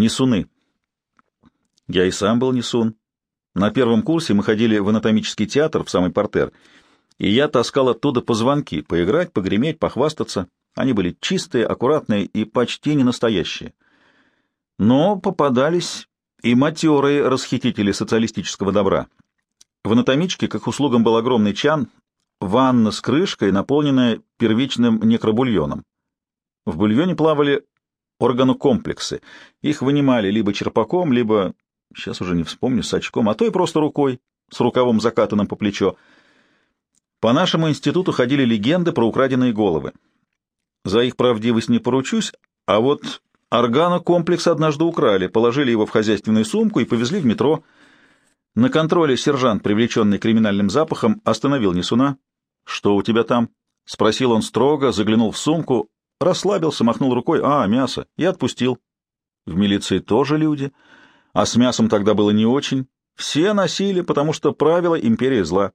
Несуны. Я и сам был несун. На первом курсе мы ходили в анатомический театр в самый портер, и я таскал оттуда позвонки, поиграть, погреметь, похвастаться. Они были чистые, аккуратные и почти не настоящие. Но попадались и матерые расхитители социалистического добра. В анатомичке к их услугам был огромный чан, ванна с крышкой, наполненная первичным некробульоном. В бульоне плавали органокомплексы. Их вынимали либо черпаком, либо, сейчас уже не вспомню, с очком, а то и просто рукой, с рукавом закатанным по плечо. По нашему институту ходили легенды про украденные головы. За их правдивость не поручусь, а вот органокомплекс однажды украли, положили его в хозяйственную сумку и повезли в метро. На контроле сержант, привлеченный криминальным запахом, остановил Несуна. «Что у тебя там?» — спросил он строго, заглянул в сумку, расслабился, махнул рукой. «А, мясо!» и отпустил. В милиции тоже люди, а с мясом тогда было не очень. Все носили, потому что правило империи зла.